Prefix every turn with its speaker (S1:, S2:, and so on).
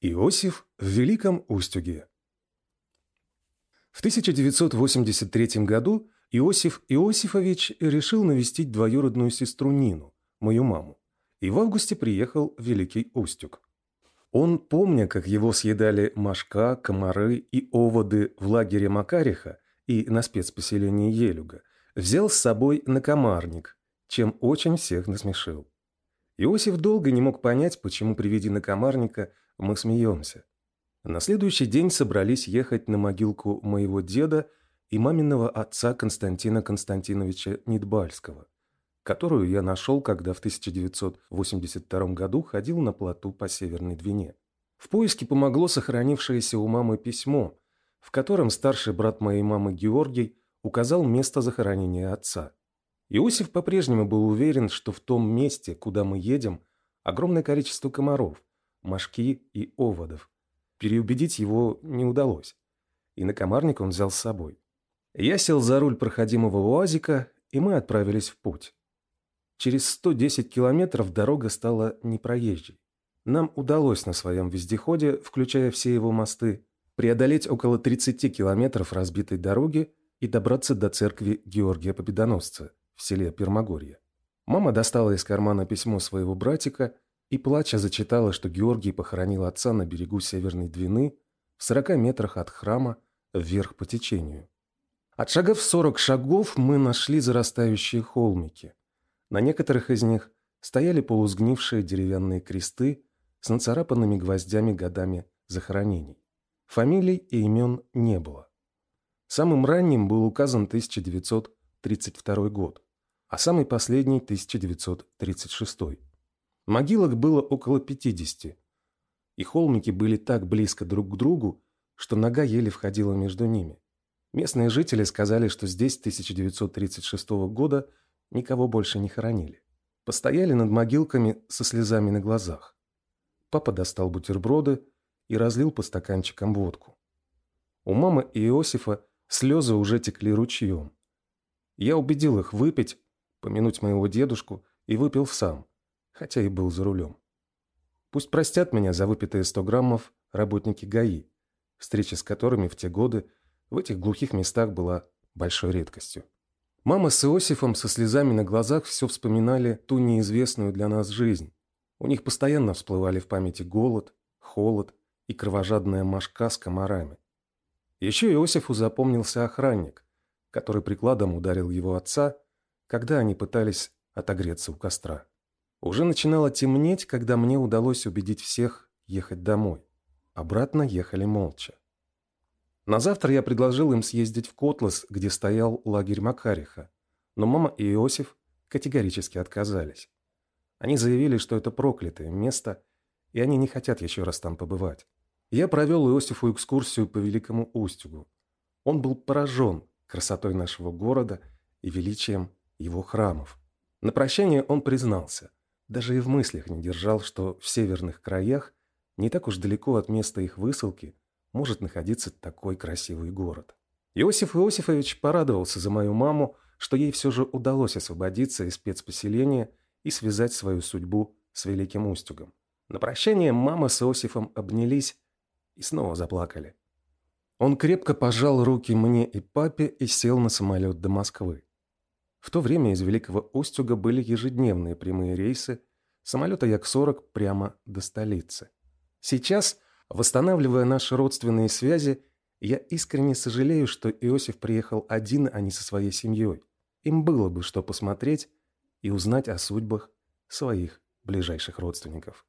S1: Иосиф в Великом Устюге В 1983 году Иосиф Иосифович решил навестить двоюродную сестру Нину, мою маму, и в августе приехал в Великий Устюг. Он, помня, как его съедали мошка, комары и оводы в лагере Макариха и на спецпоселении Елюга, взял с собой накомарник, чем очень всех насмешил. Иосиф долго не мог понять, почему при виде накомарника мы смеемся. На следующий день собрались ехать на могилку моего деда и маминого отца Константина Константиновича Нидбальского, которую я нашел, когда в 1982 году ходил на плоту по Северной Двине. В поиске помогло сохранившееся у мамы письмо, в котором старший брат моей мамы Георгий указал место захоронения отца. Иосиф по-прежнему был уверен, что в том месте, куда мы едем, огромное количество комаров, мошки и оводов. Переубедить его не удалось, и на комарник он взял с собой. Я сел за руль проходимого УАЗика, и мы отправились в путь. Через 110 километров дорога стала непроезжей. Нам удалось на своем вездеходе, включая все его мосты, преодолеть около 30 километров разбитой дороги и добраться до церкви Георгия Победоносца в селе Пермогорье. Мама достала из кармана письмо своего братика и, плача, зачитала, что Георгий похоронил отца на берегу Северной Двины в 40 метрах от храма вверх по течению. Отшагав 40 шагов, мы нашли зарастающие холмики. На некоторых из них стояли полузгнившие деревянные кресты с нацарапанными гвоздями годами захоронений. Фамилий и имен не было. Самым ранним был указан 1932 год а самый последний – 1936. Могилок было около 50, и холмики были так близко друг к другу, что нога еле входила между ними. Местные жители сказали, что здесь 1936 года никого больше не хоронили. Постояли над могилками со слезами на глазах. Папа достал бутерброды и разлил по стаканчикам водку. У мамы и Иосифа слезы уже текли ручьем. Я убедил их выпить, помянуть моего дедушку и выпил сам, хотя и был за рулем. Пусть простят меня за выпитые 100 граммов работники ГАИ, встреча с которыми в те годы в этих глухих местах была большой редкостью. Мама с Иосифом со слезами на глазах все вспоминали ту неизвестную для нас жизнь. У них постоянно всплывали в памяти голод, холод и кровожадная мошка с комарами. Еще Иосифу запомнился охранник, который прикладом ударил его отца когда они пытались отогреться у костра. Уже начинало темнеть, когда мне удалось убедить всех ехать домой. Обратно ехали молча. На завтра я предложил им съездить в Котлас, где стоял лагерь Макариха, но мама и Иосиф категорически отказались. Они заявили, что это проклятое место, и они не хотят еще раз там побывать. Я провел Иосифу экскурсию по Великому Устюгу. Он был поражен красотой нашего города и величием его храмов. На прощание он признался, даже и в мыслях не держал, что в северных краях, не так уж далеко от места их высылки, может находиться такой красивый город. Иосиф Иосифович порадовался за мою маму, что ей все же удалось освободиться из спецпоселения и связать свою судьбу с Великим Устюгом. На прощание мама с Иосифом обнялись и снова заплакали. Он крепко пожал руки мне и папе и сел на самолет до Москвы. В то время из Великого Устюга были ежедневные прямые рейсы самолета Як-40 прямо до столицы. Сейчас, восстанавливая наши родственные связи, я искренне сожалею, что Иосиф приехал один, а не со своей семьей. Им было бы что посмотреть и узнать о судьбах своих ближайших родственников.